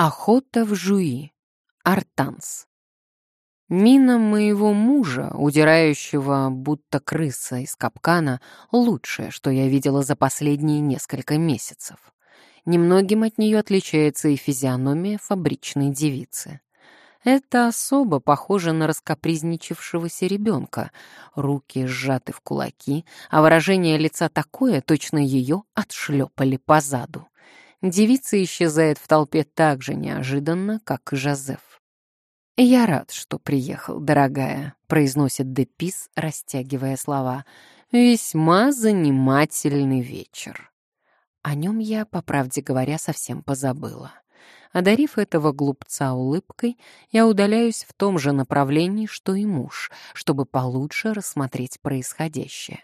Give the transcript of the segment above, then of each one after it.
Охота в Жуи. Артанс. Мина моего мужа, удирающего будто крыса из капкана, лучшее, что я видела за последние несколько месяцев. Немногим от нее отличается и физиономия фабричной девицы. Это особо похоже на раскопризничавшегося ребенка. Руки сжаты в кулаки, а выражение лица такое, точно ее отшлепали по заду. Девица исчезает в толпе так же неожиданно, как и Жозеф. «Я рад, что приехал, дорогая», — произносит Депис, растягивая слова. «Весьма занимательный вечер». О нем я, по правде говоря, совсем позабыла. Одарив этого глупца улыбкой, я удаляюсь в том же направлении, что и муж, чтобы получше рассмотреть происходящее.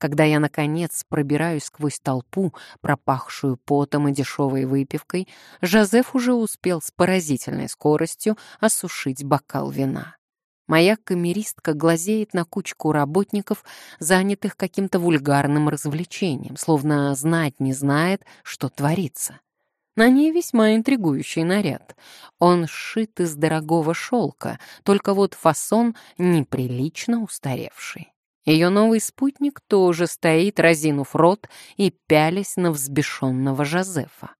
Когда я, наконец, пробираюсь сквозь толпу, пропахшую потом и дешевой выпивкой, Жозеф уже успел с поразительной скоростью осушить бокал вина. Моя камеристка глазеет на кучку работников, занятых каким-то вульгарным развлечением, словно знать не знает, что творится. На ней весьма интригующий наряд. Он сшит из дорогого шелка, только вот фасон неприлично устаревший. Ее новый спутник тоже стоит, разинув рот и пялясь на взбешенного Жозефа.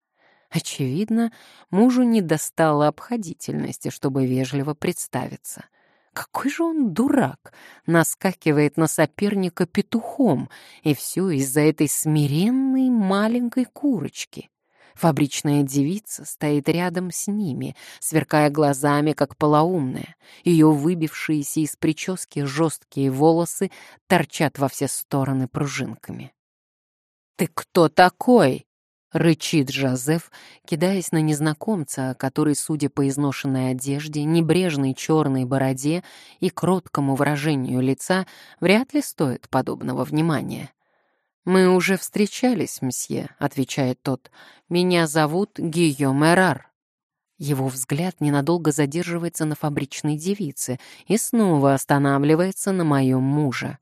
Очевидно, мужу не достало обходительности, чтобы вежливо представиться. Какой же он дурак! Наскакивает на соперника петухом, и все из-за этой смиренной маленькой курочки. Фабричная девица стоит рядом с ними, сверкая глазами, как полоумная. Ее выбившиеся из прически жесткие волосы торчат во все стороны пружинками. «Ты кто такой?» — рычит Жозеф, кидаясь на незнакомца, который, судя по изношенной одежде, небрежной черной бороде и кроткому выражению лица, вряд ли стоит подобного внимания. «Мы уже встречались, мсье», — отвечает тот. «Меня зовут Гийом Эрар». Его взгляд ненадолго задерживается на фабричной девице и снова останавливается на моем муже.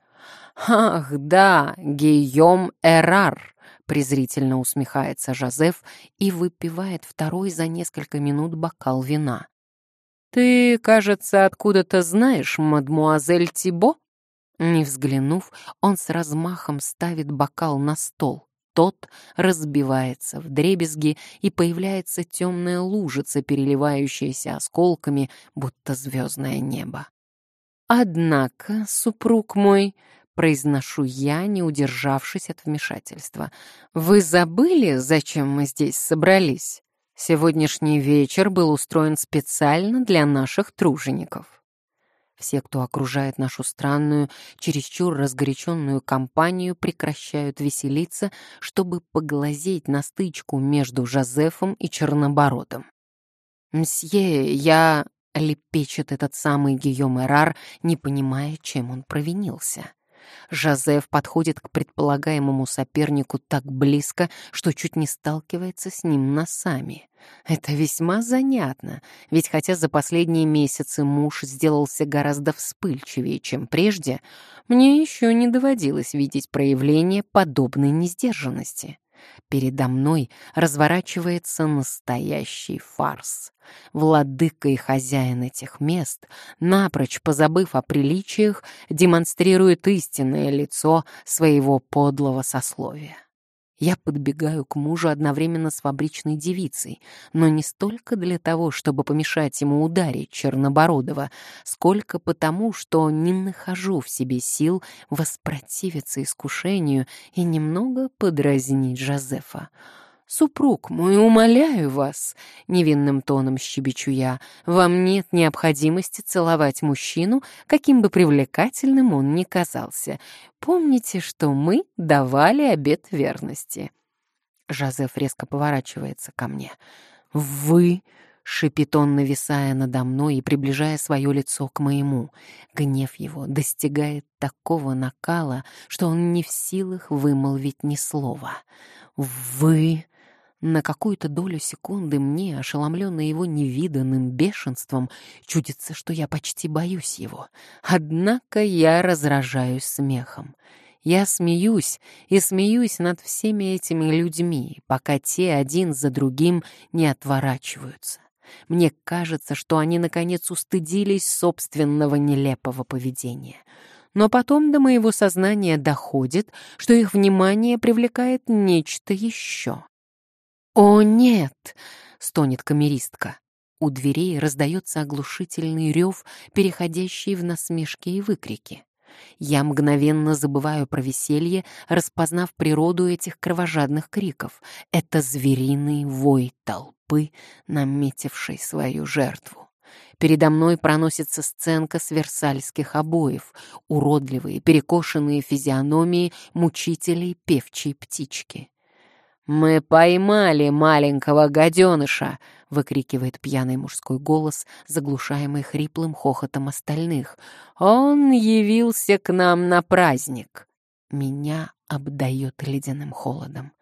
«Ах, да, Гийом Эрар!» — презрительно усмехается Жозеф и выпивает второй за несколько минут бокал вина. «Ты, кажется, откуда-то знаешь мадмуазель Тибо?» Не взглянув, он с размахом ставит бокал на стол. Тот разбивается в дребезги, и появляется темная лужица, переливающаяся осколками, будто звездное небо. «Однако, супруг мой», — произношу я, не удержавшись от вмешательства, «вы забыли, зачем мы здесь собрались? Сегодняшний вечер был устроен специально для наших тружеников». Все, кто окружает нашу странную, чересчур разгоряченную компанию, прекращают веселиться, чтобы поглазеть на стычку между Жозефом и Чернобородом. «Мсье, я...» — лепечет этот самый Гийом Эрар, не понимая, чем он провинился. Жозеф подходит к предполагаемому сопернику так близко, что чуть не сталкивается с ним носами. Это весьма занятно, ведь хотя за последние месяцы муж сделался гораздо вспыльчивее, чем прежде, мне еще не доводилось видеть проявление подобной несдержанности. Передо мной разворачивается настоящий фарс. Владыка и хозяин этих мест, напрочь позабыв о приличиях, демонстрирует истинное лицо своего подлого сословия. Я подбегаю к мужу одновременно с фабричной девицей, но не столько для того, чтобы помешать ему ударить Чернобородова, сколько потому, что не нахожу в себе сил воспротивиться искушению и немного подразнить Жозефа. «Супруг мой, умоляю вас!» — невинным тоном щебечу я. «Вам нет необходимости целовать мужчину, каким бы привлекательным он ни казался. Помните, что мы давали обет верности». Жозеф резко поворачивается ко мне. «Вы...» — шипит он, нависая надо мной и приближая свое лицо к моему. Гнев его достигает такого накала, что он не в силах вымолвить ни слова. «Вы...» На какую-то долю секунды мне, ошеломленная его невиданным бешенством, чудится, что я почти боюсь его. Однако я разражаюсь смехом. Я смеюсь и смеюсь над всеми этими людьми, пока те один за другим не отворачиваются. Мне кажется, что они наконец устыдились собственного нелепого поведения. Но потом до моего сознания доходит, что их внимание привлекает нечто еще. «О, нет!» — стонет камеристка. У дверей раздается оглушительный рев, переходящий в насмешки и выкрики. Я мгновенно забываю про веселье, распознав природу этих кровожадных криков. Это звериный вой толпы, наметившей свою жертву. Передо мной проносится сценка с версальских обоев, уродливые, перекошенные физиономии мучителей певчей птички. «Мы поймали маленького гаденыша!» — выкрикивает пьяный мужской голос, заглушаемый хриплым хохотом остальных. «Он явился к нам на праздник!» Меня обдает ледяным холодом.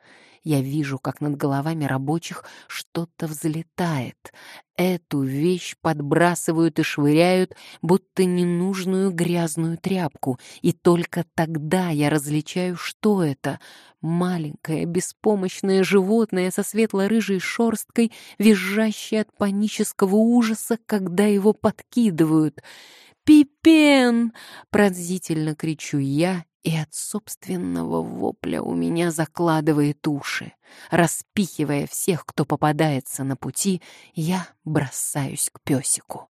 Я вижу, как над головами рабочих что-то взлетает. Эту вещь подбрасывают и швыряют, будто ненужную грязную тряпку. И только тогда я различаю, что это. Маленькое, беспомощное животное со светло-рыжей шерсткой, визжащее от панического ужаса, когда его подкидывают. «Пипен!» — пронзительно кричу я и от собственного вопля у меня закладывает уши. Распихивая всех, кто попадается на пути, я бросаюсь к песику.